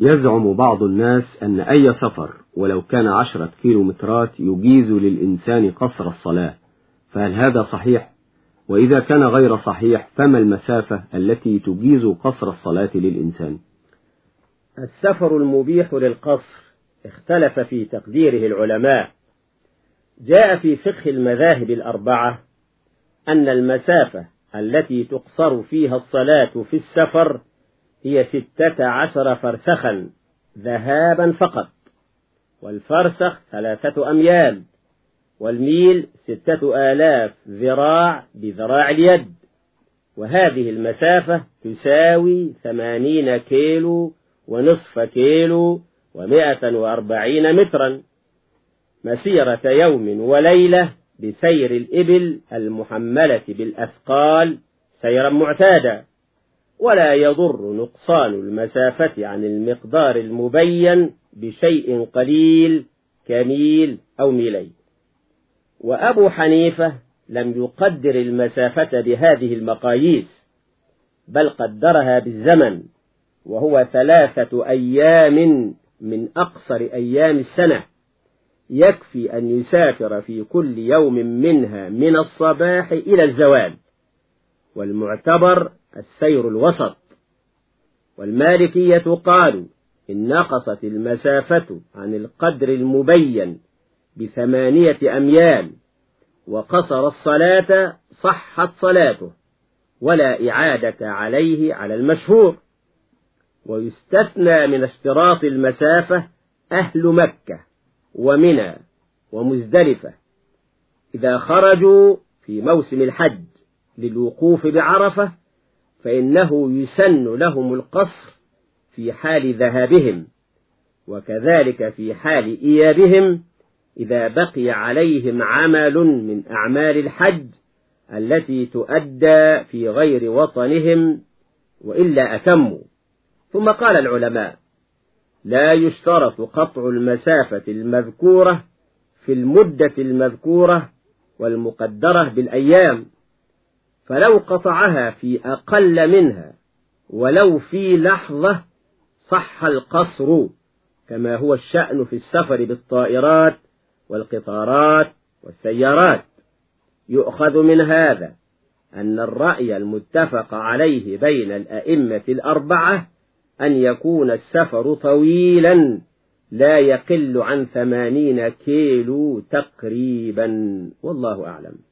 يزعم بعض الناس أن أي سفر ولو كان عشرة كيلومترات يجيز للإنسان قصر الصلاة فهل هذا صحيح؟ وإذا كان غير صحيح فما المسافة التي تجيز قصر الصلاة للإنسان؟ السفر المبيح للقصر اختلف في تقديره العلماء جاء في فقه المذاهب الأربعة أن المسافة التي تقصر فيها الصلاة في السفر هي ستة عشر فرسخا ذهابا فقط. والفرسخ ثلاثة أميال والميل ستة آلاف ذراع بذراع اليد. وهذه المسافة تساوي ثمانين كيلو ونصف كيلو ومائة وأربعين مترا. مسيرة يوم وليلة بسير الإبل المحملة بالأثقال سيرا معتادا ولا يضر نقصان المسافة عن المقدار المبين بشيء قليل كميل أو ميلين. وأبو حنيفة لم يقدر المسافة بهذه المقاييس بل قدرها بالزمن وهو ثلاثة أيام من أقصر أيام السنة. يكفي أن يسافر في كل يوم منها من الصباح إلى الزوال والمعتبر السير الوسط. والمالكية قالوا إن نقصت المسافة عن القدر المبين بثمانية أميال وقصر الصلاة صحت صلاته ولا إعادة عليه على المشهور. ويستثنى من اشتراط المسافة أهل مكة ومنى ومزدلفة إذا خرجوا في موسم الحج للوقوف بعرفة فإنه يسن لهم القصر في حال ذهابهم وكذلك في حال إيابهم إذا بقي عليهم عمل من أعمال الحج التي تؤدى في غير وطنهم وإلا أتموا. ثم قال العلماء لا يشترط قطع المسافة المذكورة في المدة المذكورة والمقدرة بالأيام. فلو قطعها في أقل منها ولو في لحظة صح القصر كما هو الشأن في السفر بالطائرات والقطارات والسيارات. يؤخذ من هذا أن الرأي المتفق عليه بين الأئمة الأربعة أن يكون السفر طويلا لا يقل عن ثمانين كيلو تقريبا والله أعلم.